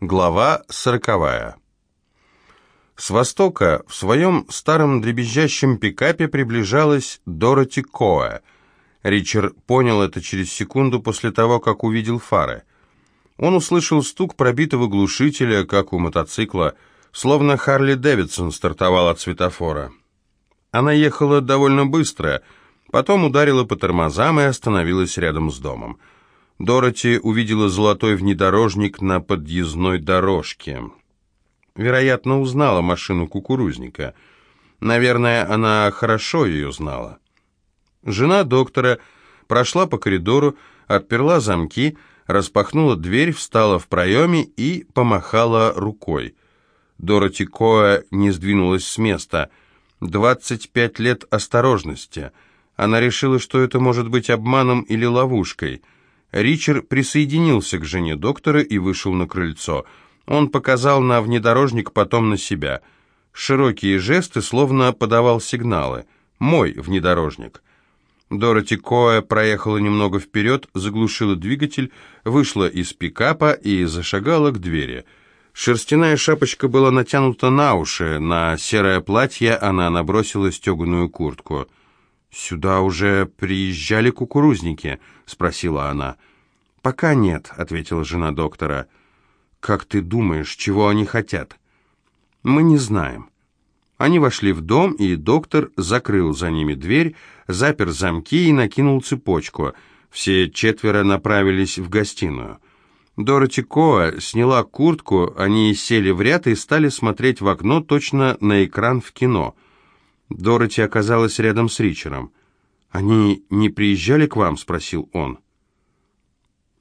Глава сороковая. С востока в своем старом дребезжащем пикапе приближалась Дороти Коэ. Ричард понял это через секунду после того, как увидел фары. Он услышал стук пробитого глушителя, как у мотоцикла, словно Харли Дэвидсон стартовал от светофора. Она ехала довольно быстро, потом ударила по тормозам и остановилась рядом с домом. Дороти увидела золотой внедорожник на подъездной дорожке. Вероятно, узнала машину кукурузника. Наверное, она хорошо ее знала. Жена доктора прошла по коридору, отперла замки, распахнула дверь, встала в проеме и помахала рукой. Дороти Коа не сдвинулась с места. «Двадцать пять лет осторожности». Она решила, что это может быть обманом или ловушкой – Ричард присоединился к жене доктора и вышел на крыльцо. Он показал на внедорожник, потом на себя. Широкие жесты, словно подавал сигналы. «Мой внедорожник». Дороти Коэ проехала немного вперед, заглушила двигатель, вышла из пикапа и зашагала к двери. Шерстяная шапочка была натянута на уши, на серое платье она набросила стеганую куртку. «Сюда уже приезжали кукурузники?» — спросила она. «Пока нет», — ответила жена доктора. «Как ты думаешь, чего они хотят?» «Мы не знаем». Они вошли в дом, и доктор закрыл за ними дверь, запер замки и накинул цепочку. Все четверо направились в гостиную. Дороти Коа сняла куртку, они сели в ряд и стали смотреть в окно точно на экран в кино — Дороти оказалась рядом с Ричером. «Они не приезжали к вам?» — спросил он.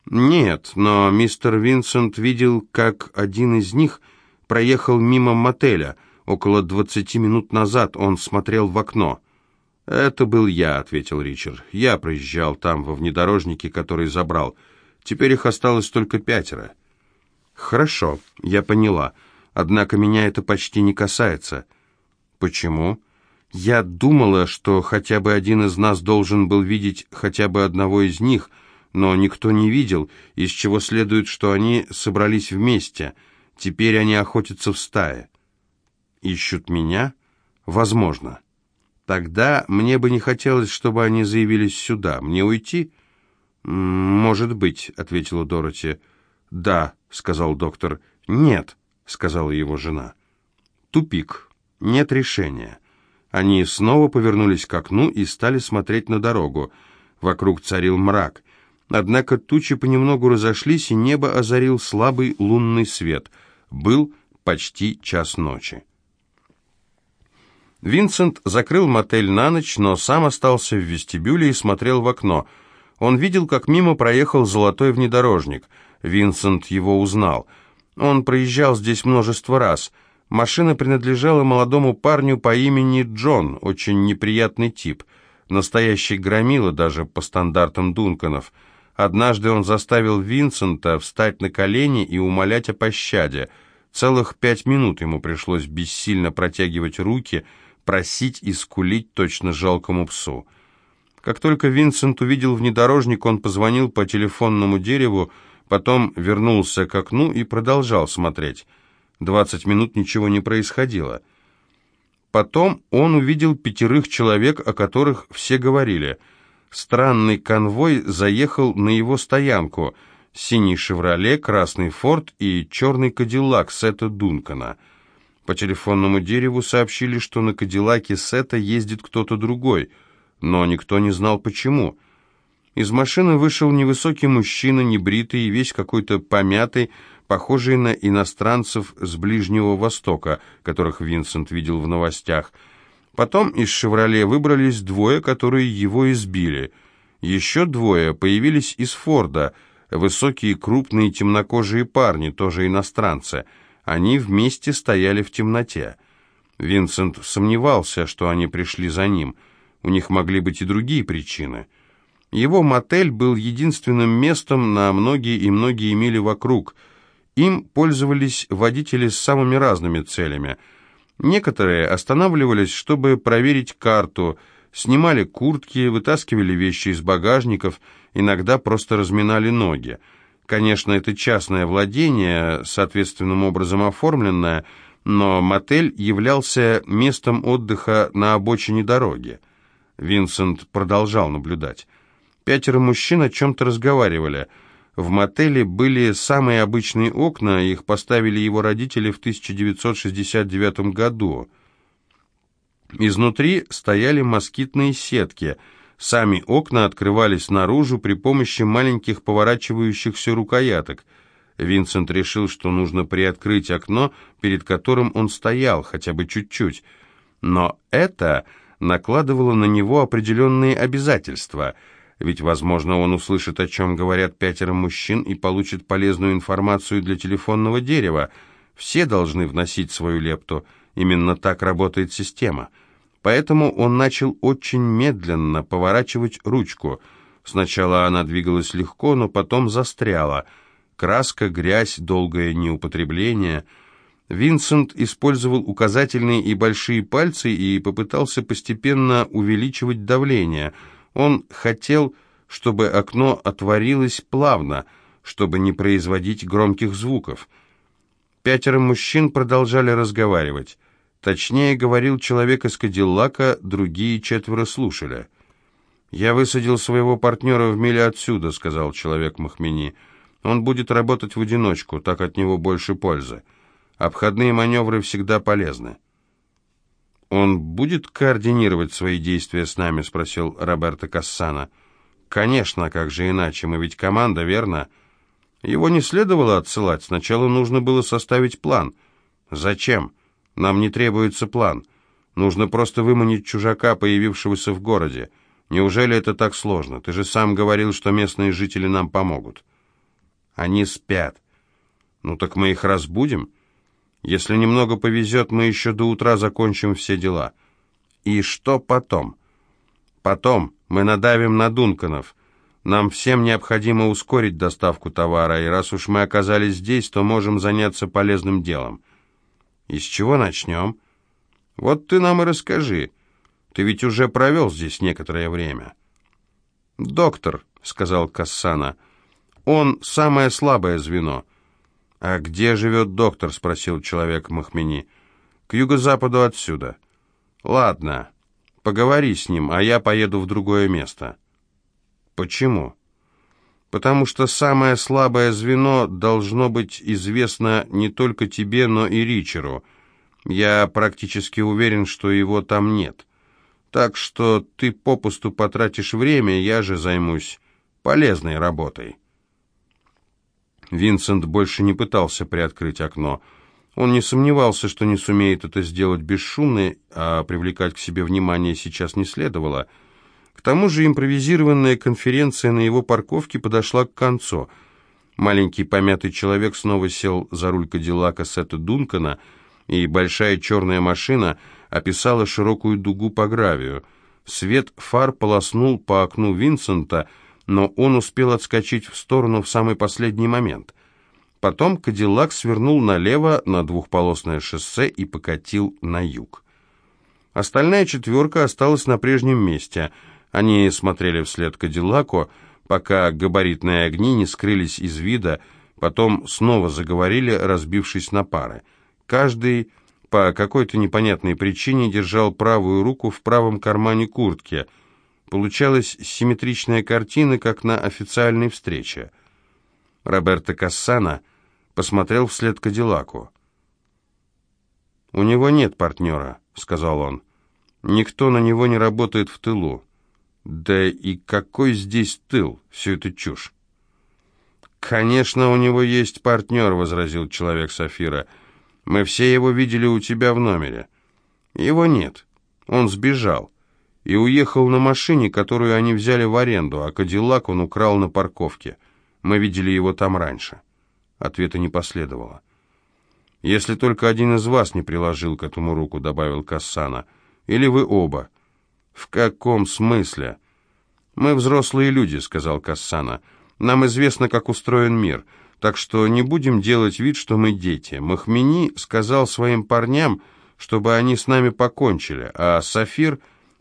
«Нет, но мистер Винсент видел, как один из них проехал мимо мотеля. Около двадцати минут назад он смотрел в окно». «Это был я», — ответил Ричард. «Я проезжал там во внедорожнике, который забрал. Теперь их осталось только пятеро». «Хорошо, я поняла. Однако меня это почти не касается». «Почему?» Я думала, что хотя бы один из нас должен был видеть хотя бы одного из них, но никто не видел, из чего следует, что они собрались вместе. Теперь они охотятся в стае. Ищут меня? Возможно. Тогда мне бы не хотелось, чтобы они заявились сюда. Мне уйти? Может быть, ответила Дороти. Да, сказал доктор. Нет, сказала его жена. Тупик. Нет решения. Они снова повернулись к окну и стали смотреть на дорогу. Вокруг царил мрак. Однако тучи понемногу разошлись, и небо озарил слабый лунный свет. Был почти час ночи. Винсент закрыл мотель на ночь, но сам остался в вестибюле и смотрел в окно. Он видел, как мимо проехал золотой внедорожник. Винсент его узнал. Он проезжал здесь множество раз — Машина принадлежала молодому парню по имени Джон, очень неприятный тип, настоящий громила даже по стандартам Дунканов. Однажды он заставил Винсента встать на колени и умолять о пощаде. Целых пять минут ему пришлось бессильно протягивать руки, просить и скулить точно жалкому псу. Как только Винсент увидел внедорожник, он позвонил по телефонному дереву, потом вернулся к окну и продолжал смотреть. Двадцать минут ничего не происходило. Потом он увидел пятерых человек, о которых все говорили. Странный конвой заехал на его стоянку. Синий «Шевроле», красный «Форд» и черный «Кадиллак» Сета Дункана. По телефонному дереву сообщили, что на «Кадиллаке» Сета ездит кто-то другой, но никто не знал почему. Из машины вышел невысокий мужчина, небритый и весь какой-то помятый, похожие на иностранцев с Ближнего Востока, которых Винсент видел в новостях. Потом из «Шевроле» выбрались двое, которые его избили. Еще двое появились из «Форда», высокие, крупные, темнокожие парни, тоже иностранцы. Они вместе стояли в темноте. Винсент сомневался, что они пришли за ним. У них могли быть и другие причины. Его мотель был единственным местом на многие и многие мили вокруг – им пользовались водители с самыми разными целями. Некоторые останавливались, чтобы проверить карту, снимали куртки, вытаскивали вещи из багажников, иногда просто разминали ноги. Конечно, это частное владение, соответственным образом оформленное, но мотель являлся местом отдыха на обочине дороги. Винсент продолжал наблюдать. Пятеро мужчин о чем-то разговаривали. В мотеле были самые обычные окна, их поставили его родители в 1969 году. Изнутри стояли москитные сетки. Сами окна открывались наружу при помощи маленьких поворачивающихся рукояток. Винсент решил, что нужно приоткрыть окно, перед которым он стоял, хотя бы чуть-чуть. Но это накладывало на него определенные обязательства, ведь, возможно, он услышит, о чем говорят пятеро мужчин и получит полезную информацию для телефонного дерева. Все должны вносить свою лепту. Именно так работает система. Поэтому он начал очень медленно поворачивать ручку. Сначала она двигалась легко, но потом застряла. Краска, грязь, долгое неупотребление. Винсент использовал указательные и большие пальцы и попытался постепенно увеличивать давление. Он хотел, чтобы окно отворилось плавно, чтобы не производить громких звуков. Пятеро мужчин продолжали разговаривать. Точнее, говорил человек из Кадиллака, другие четверо слушали. «Я высадил своего партнера в миле отсюда», — сказал человек Махмени. «Он будет работать в одиночку, так от него больше пользы. Обходные маневры всегда полезны». «Он будет координировать свои действия с нами?» — спросил Роберто Кассана. «Конечно, как же иначе? Мы ведь команда, верно?» «Его не следовало отсылать. Сначала нужно было составить план». «Зачем?» Нам не требуется план. Нужно просто выманить чужака, появившегося в городе. Неужели это так сложно? Ты же сам говорил, что местные жители нам помогут. Они спят. Ну так мы их разбудим. Если немного повезет, мы еще до утра закончим все дела. И что потом? Потом мы надавим на Дунканов. Нам всем необходимо ускорить доставку товара, и раз уж мы оказались здесь, то можем заняться полезным делом. И с чего начнем? Вот ты нам и расскажи. Ты ведь уже провел здесь некоторое время. Доктор, сказал Кассана, он самое слабое звено. А где живет доктор? спросил человек Махмени. К юго-западу отсюда. Ладно, поговори с ним, а я поеду в другое место. Почему? потому что самое слабое звено должно быть известно не только тебе, но и Ричеру. Я практически уверен, что его там нет. Так что ты попусту потратишь время, я же займусь полезной работой». Винсент больше не пытался приоткрыть окно. Он не сомневался, что не сумеет это сделать бесшумно, а привлекать к себе внимание сейчас не следовало – к тому же импровизированная конференция на его парковке подошла к концу. Маленький помятый человек снова сел за руль Кадиллака Сета Дункана, и большая черная машина описала широкую дугу по гравию. Свет фар полоснул по окну Винсента, но он успел отскочить в сторону в самый последний момент. Потом Кадиллак свернул налево на двухполосное шоссе и покатил на юг. Остальная четверка осталась на прежнем месте — они смотрели вслед Кадиллаку, пока габаритные огни не скрылись из вида, потом снова заговорили, разбившись на пары. Каждый по какой-то непонятной причине держал правую руку в правом кармане куртки. Получалась симметричная картина, как на официальной встрече. Роберто Кассана посмотрел вслед Кадиллаку. «У него нет партнера», — сказал он. «Никто на него не работает в тылу. Да и какой здесь тыл? Все это чушь. «Конечно, у него есть партнер», — возразил человек Сафира. «Мы все его видели у тебя в номере». «Его нет. Он сбежал. И уехал на машине, которую они взяли в аренду, а Кадиллак он украл на парковке. Мы видели его там раньше». Ответа не последовало. «Если только один из вас не приложил к этому руку», — добавил Кассана. «Или вы оба». «В каком смысле?» «Мы взрослые люди», — сказал Кассана. «Нам известно, как устроен мир, так что не будем делать вид, что мы дети. Махмени сказал своим парням, чтобы они с нами покончили, а Сафир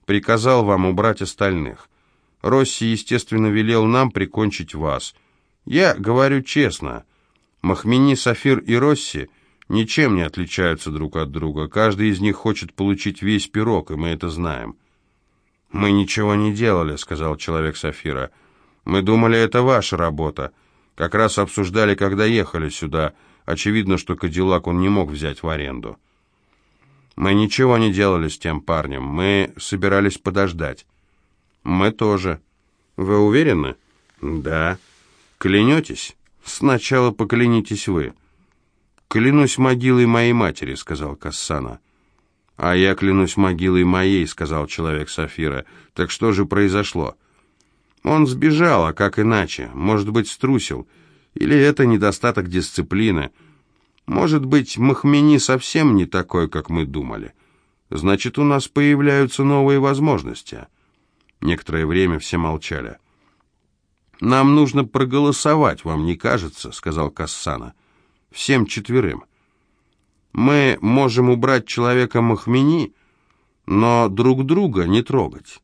приказал вам убрать остальных. Росси, естественно, велел нам прикончить вас. Я говорю честно, Махмени, Сафир и Росси ничем не отличаются друг от друга. Каждый из них хочет получить весь пирог, и мы это знаем. «Мы ничего не делали», — сказал человек Сафира. «Мы думали, это ваша работа. Как раз обсуждали, когда ехали сюда. Очевидно, что Кадиллак он не мог взять в аренду». «Мы ничего не делали с тем парнем. Мы собирались подождать». «Мы тоже». «Вы уверены?» «Да». «Клянетесь?» «Сначала поклянитесь вы». «Клянусь могилой моей матери», — сказал Кассана. «А я клянусь могилой моей», — сказал человек Сафира. «Так что же произошло?» «Он сбежал, а как иначе? Может быть, струсил? Или это недостаток дисциплины? Может быть, Махмени совсем не такой, как мы думали? Значит, у нас появляются новые возможности». Некоторое время все молчали. «Нам нужно проголосовать, вам не кажется?» — сказал Кассана. «Всем четверым». Мы можем убрать человека Махмени, но друг друга не трогать.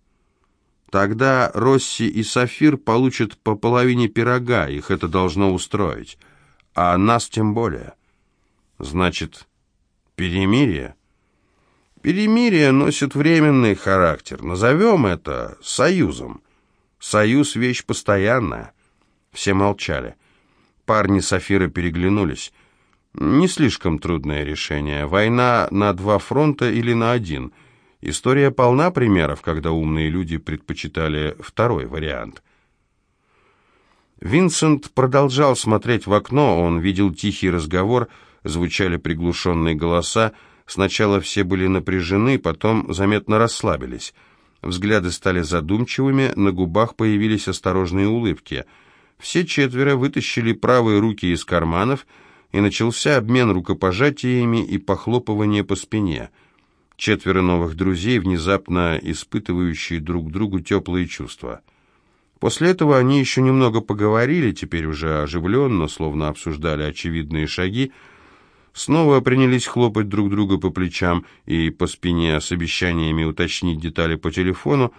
Тогда Росси и Сафир получат по половине пирога, их это должно устроить. А нас тем более. Значит, перемирие? Перемирие носит временный характер. Назовем это союзом. Союз — вещь постоянная. Все молчали. Парни Сафира переглянулись. Не слишком трудное решение. Война на два фронта или на один. История полна примеров, когда умные люди предпочитали второй вариант. Винсент продолжал смотреть в окно, он видел тихий разговор, звучали приглушенные голоса. Сначала все были напряжены, потом заметно расслабились. Взгляды стали задумчивыми, на губах появились осторожные улыбки. Все четверо вытащили правые руки из карманов – и начался обмен рукопожатиями и похлопывание по спине. Четверо новых друзей, внезапно испытывающие друг другу теплые чувства. После этого они еще немного поговорили, теперь уже оживленно, словно обсуждали очевидные шаги, снова принялись хлопать друг друга по плечам и по спине с обещаниями уточнить детали по телефону,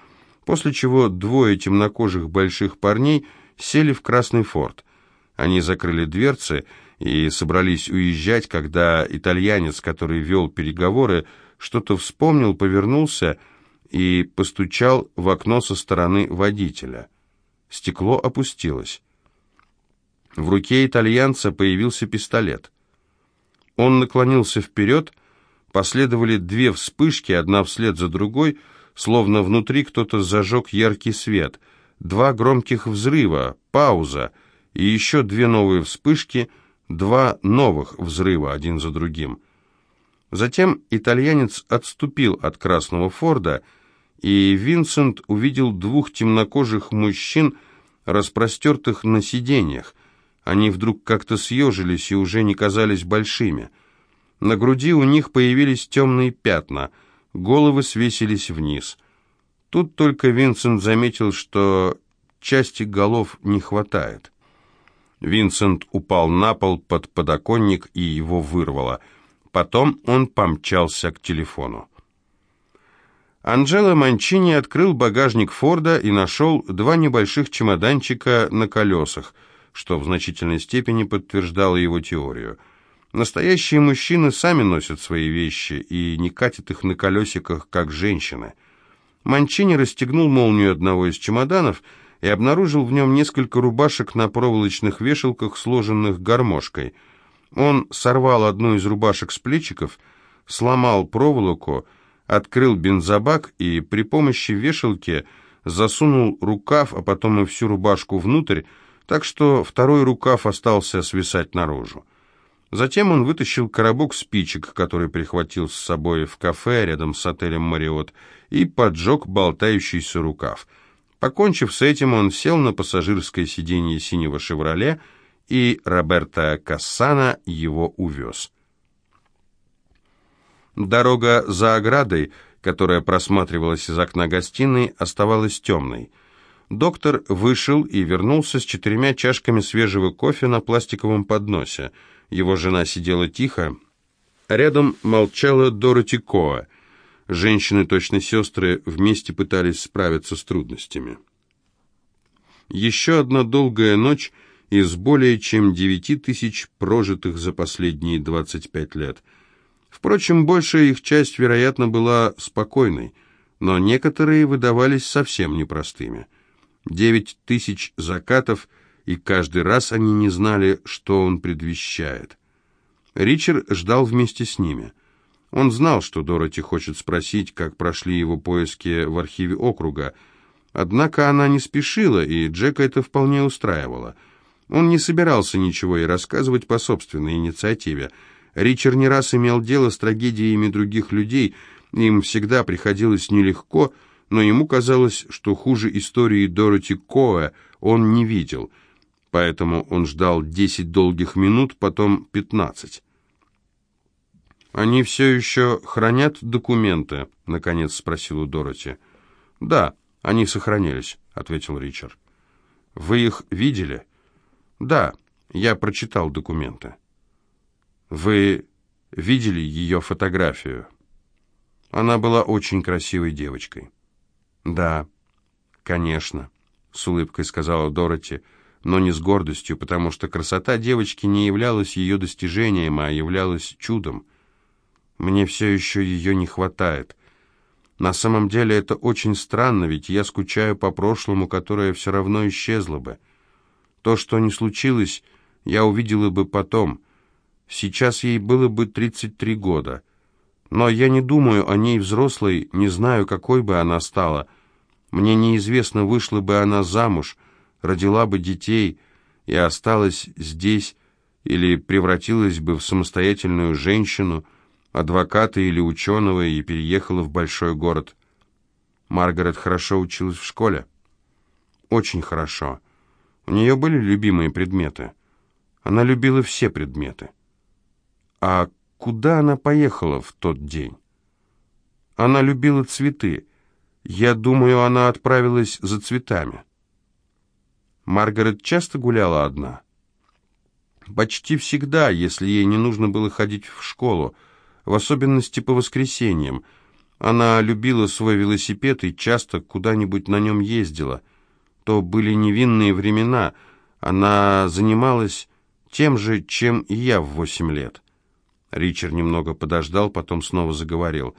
после чего двое темнокожих больших парней сели в красный форт. Они закрыли дверцы и собрались уезжать, когда итальянец, который вел переговоры, что-то вспомнил, повернулся и постучал в окно со стороны водителя. Стекло опустилось. В руке итальянца появился пистолет. Он наклонился вперед, последовали две вспышки, одна вслед за другой, словно внутри кто-то зажег яркий свет, два громких взрыва, пауза и еще две новые вспышки — Два новых взрыва один за другим. Затем итальянец отступил от красного Форда, и Винсент увидел двух темнокожих мужчин, распростертых на сиденьях. Они вдруг как-то съежились и уже не казались большими. На груди у них появились темные пятна, головы свесились вниз. Тут только Винсент заметил, что части голов не хватает. Винсент упал на пол под подоконник и его вырвало. Потом он помчался к телефону. Анджело Манчини открыл багажник Форда и нашел два небольших чемоданчика на колесах, что в значительной степени подтверждало его теорию. Настоящие мужчины сами носят свои вещи и не катят их на колесиках, как женщины. Манчини расстегнул молнию одного из чемоданов и обнаружил в нем несколько рубашек на проволочных вешалках, сложенных гармошкой. Он сорвал одну из рубашек с плечиков, сломал проволоку, открыл бензобак и при помощи вешалки засунул рукав, а потом и всю рубашку внутрь, так что второй рукав остался свисать наружу. Затем он вытащил коробок спичек, который прихватил с собой в кафе рядом с отелем «Мариот», и поджег болтающийся рукав – Покончив с этим, он сел на пассажирское сиденье синего «Шевроле», и Роберто Кассана его увез. Дорога за оградой, которая просматривалась из окна гостиной, оставалась темной. Доктор вышел и вернулся с четырьмя чашками свежего кофе на пластиковом подносе. Его жена сидела тихо. Рядом молчала Дороти Коа. Женщины, точно сестры, вместе пытались справиться с трудностями. Еще одна долгая ночь, из более чем 9 тысяч прожитых за последние 25 лет. Впрочем, большая их часть, вероятно, была спокойной, но некоторые выдавались совсем непростыми. Девять тысяч закатов, и каждый раз они не знали, что он предвещает. Ричард ждал вместе с ними. Он знал, что Дороти хочет спросить, как прошли его поиски в архиве округа, однако она не спешила, и Джека это вполне устраивало. Он не собирался ничего и рассказывать по собственной инициативе – Ричард не раз имел дело с трагедиями других людей, им всегда приходилось нелегко, но ему казалось, что хуже истории Дороти Коэ он не видел, поэтому он ждал десять долгих минут, потом пятнадцать. «Они все еще хранят документы?» — наконец спросил у Дороти. «Да, они сохранились», — ответил Ричард. «Вы их видели?» «Да, я прочитал документы». Вы видели ее фотографию? Она была очень красивой девочкой. Да, конечно, с улыбкой сказала Дороти, но не с гордостью, потому что красота девочки не являлась ее достижением, а являлась чудом. Мне все еще ее не хватает. На самом деле это очень странно, ведь я скучаю по прошлому, которое все равно исчезло бы. То, что не случилось, я увидела бы потом — Сейчас ей было бы 33 года. Но я не думаю о ней взрослой, не знаю, какой бы она стала. Мне неизвестно, вышла бы она замуж, родила бы детей и осталась здесь, или превратилась бы в самостоятельную женщину, адвоката или ученого и переехала в большой город. Маргарет хорошо училась в школе? Очень хорошо. У нее были любимые предметы. Она любила все предметы. А куда она поехала в тот день? Она любила цветы. Я думаю, она отправилась за цветами. Маргарет часто гуляла одна? Почти всегда, если ей не нужно было ходить в школу, в особенности по воскресеньям. Она любила свой велосипед и часто куда-нибудь на нем ездила. То были невинные времена. Она занималась тем же, чем и я в восемь лет. Ричард немного подождал, потом снова заговорил.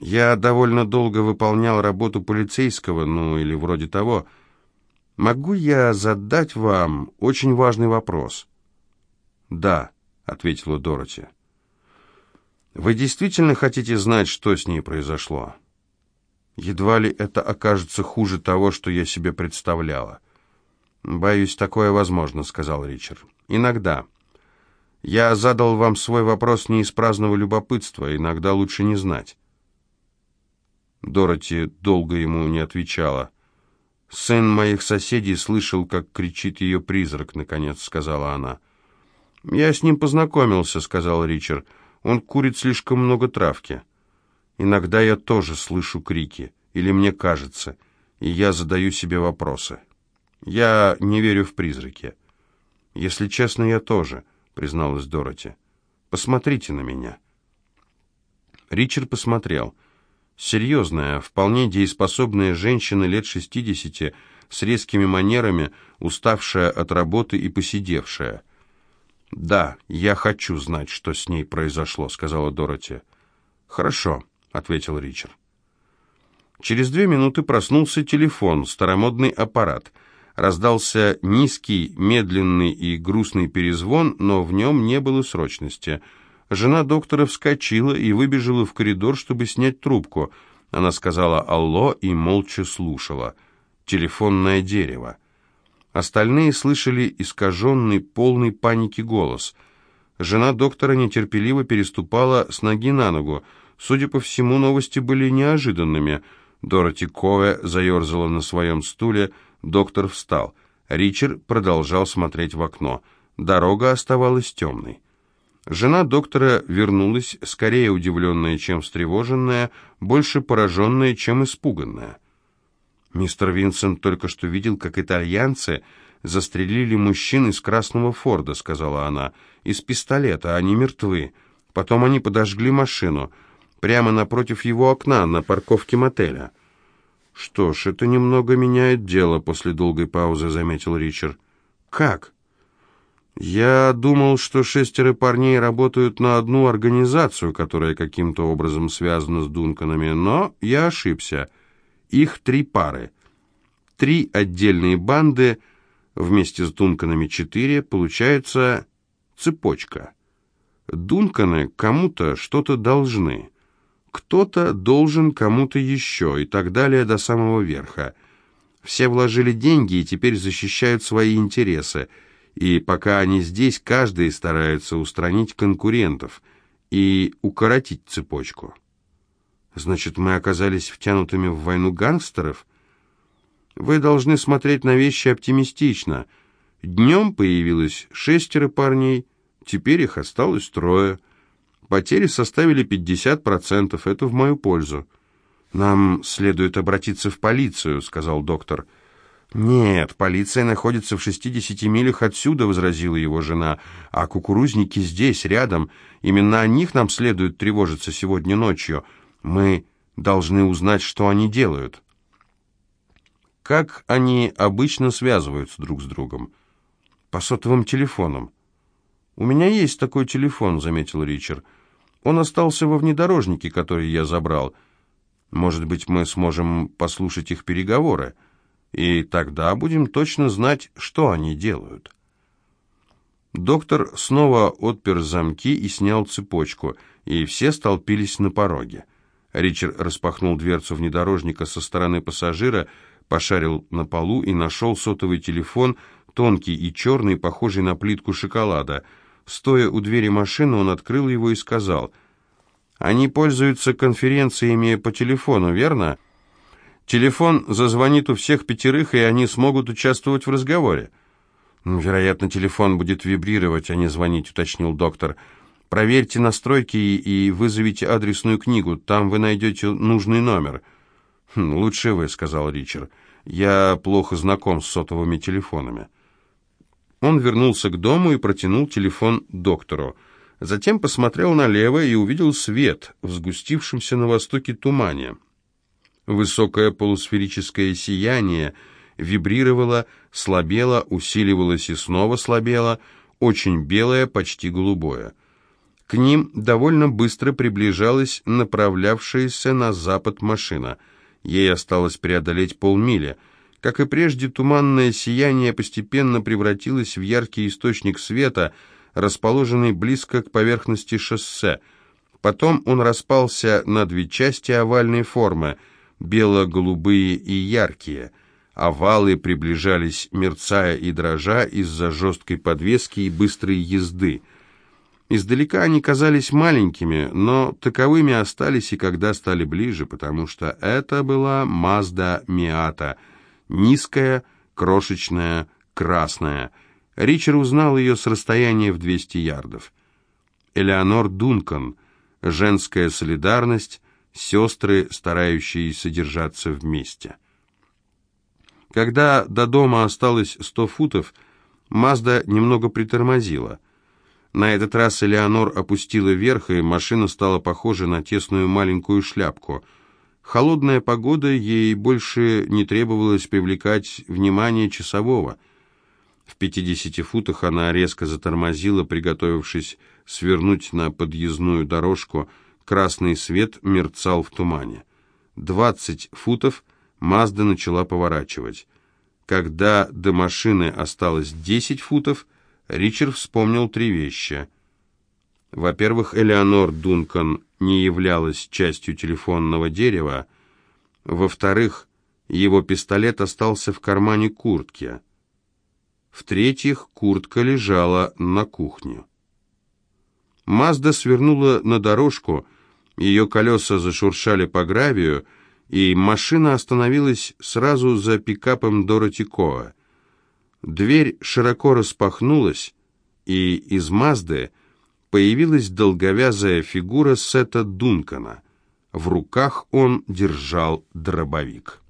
«Я довольно долго выполнял работу полицейского, ну или вроде того. Могу я задать вам очень важный вопрос?» «Да», — ответила Дороти. «Вы действительно хотите знать, что с ней произошло?» «Едва ли это окажется хуже того, что я себе представляла». «Боюсь, такое возможно», — сказал Ричард. «Иногда». Я задал вам свой вопрос не из праздного любопытства, иногда лучше не знать. Дороти долго ему не отвечала. «Сын моих соседей слышал, как кричит ее призрак», — наконец сказала она. «Я с ним познакомился», — сказал Ричард. «Он курит слишком много травки. Иногда я тоже слышу крики, или мне кажется, и я задаю себе вопросы. Я не верю в призраки. Если честно, я тоже» призналась Дороти. «Посмотрите на меня». Ричард посмотрел. Серьезная, вполне дееспособная женщина лет шестидесяти, с резкими манерами, уставшая от работы и посидевшая. «Да, я хочу знать, что с ней произошло», — сказала Дороти. «Хорошо», — ответил Ричард. Через две минуты проснулся телефон, старомодный аппарат — Раздался низкий, медленный и грустный перезвон, но в нем не было срочности. Жена доктора вскочила и выбежала в коридор, чтобы снять трубку. Она сказала «Алло» и молча слушала. Телефонное дерево. Остальные слышали искаженный, полный паники голос. Жена доктора нетерпеливо переступала с ноги на ногу. Судя по всему, новости были неожиданными. Дороти Кове заерзала на своем стуле, Доктор встал. Ричард продолжал смотреть в окно. Дорога оставалась темной. Жена доктора вернулась, скорее удивленная, чем встревоженная, больше пораженная, чем испуганная. Мистер Винсент только что видел, как итальянцы застрелили мужчин из красного Форда, сказала она, из пистолета, они мертвы. Потом они подожгли машину прямо напротив его окна на парковке мотеля. «Что ж, это немного меняет дело», — после долгой паузы заметил Ричард. «Как?» Я думал, что шестеро парней работают на одну организацию, которая каким-то образом связана с Дунканами, но я ошибся. Их три пары. Три отдельные банды, вместе с Дунканами четыре, получается цепочка. Дунканы кому-то что-то должны. Кто-то должен кому-то еще, и так далее до самого верха. Все вложили деньги и теперь защищают свои интересы – и пока они здесь, каждый старается устранить конкурентов и укоротить цепочку. Значит, мы оказались втянутыми в войну гангстеров? Вы должны смотреть на вещи оптимистично. Днем появилось шестеро парней, теперь их осталось трое. Потери составили 50%, это в мою пользу. «Нам следует обратиться в полицию», — сказал доктор. «Нет, полиция находится в 60 милях отсюда», — возразила его жена, «а кукурузники здесь, рядом. Именно о них нам следует тревожиться сегодня ночью. Мы должны узнать, что они делают». Как они обычно связываются друг с другом? По сотовым телефонам. «У меня есть такой телефон», — заметил Ричард. «Он остался во внедорожнике, который я забрал. Может быть, мы сможем послушать их переговоры?» и тогда будем точно знать, что они делают. Доктор снова отпер замки и снял цепочку, и все столпились на пороге. Ричард распахнул дверцу внедорожника со стороны пассажира, пошарил на полу и нашел сотовый телефон, тонкий и черный, похожий на плитку шоколада. Стоя у двери машины, он открыл его и сказал, «Они пользуются конференциями по телефону, верно?» Телефон зазвонит у всех пятерых, и они смогут участвовать в разговоре. Ну, «Вероятно, телефон будет вибрировать, а не звонить», — уточнил доктор. «Проверьте настройки и вызовите адресную книгу. Там вы найдете нужный номер». «Хм, «Лучше вы», — сказал Ричард. «Я плохо знаком с сотовыми телефонами». Он вернулся к дому и протянул телефон доктору. Затем посмотрел налево и увидел свет в сгустившемся на востоке тумане. Высокое полусферическое сияние вибрировало, слабело, усиливалось и снова слабело, очень белое, почти голубое. К ним довольно быстро приближалась направлявшаяся на запад машина. Ей осталось преодолеть полмили. Как и прежде, туманное сияние постепенно превратилось в яркий источник света, расположенный близко к поверхности шоссе. Потом он распался на две части овальной формы — бело-голубые и яркие. Овалы приближались, мерцая и дрожа из-за жесткой подвески и быстрой езды. Издалека они казались маленькими, но таковыми остались и когда стали ближе, потому что это была Мазда Миата, низкая, крошечная, красная. Ричард узнал ее с расстояния в 200 ярдов. Элеонор Дункан, женская солидарность, сестры, старающиеся держаться вместе. Когда до дома осталось сто футов, Мазда немного притормозила. На этот раз Элеонор опустила вверх, и машина стала похожа на тесную маленькую шляпку. Холодная погода, ей больше не требовалось привлекать внимание часового. В пятидесяти футах она резко затормозила, приготовившись свернуть на подъездную дорожку – Красный свет мерцал в тумане. Двадцать футов Мазда начала поворачивать. Когда до машины осталось десять футов, Ричард вспомнил три вещи. Во-первых, Элеонор Дункан не являлась частью телефонного дерева. Во-вторых, его пистолет остался в кармане куртки. В-третьих, куртка лежала на кухне. Мазда свернула на дорожку, ее колеса зашуршали по гравию, и машина остановилась сразу за пикапом Дороти Коа. Дверь широко распахнулась, и из Мазды появилась долговязая фигура Сета Дункана. В руках он держал дробовик.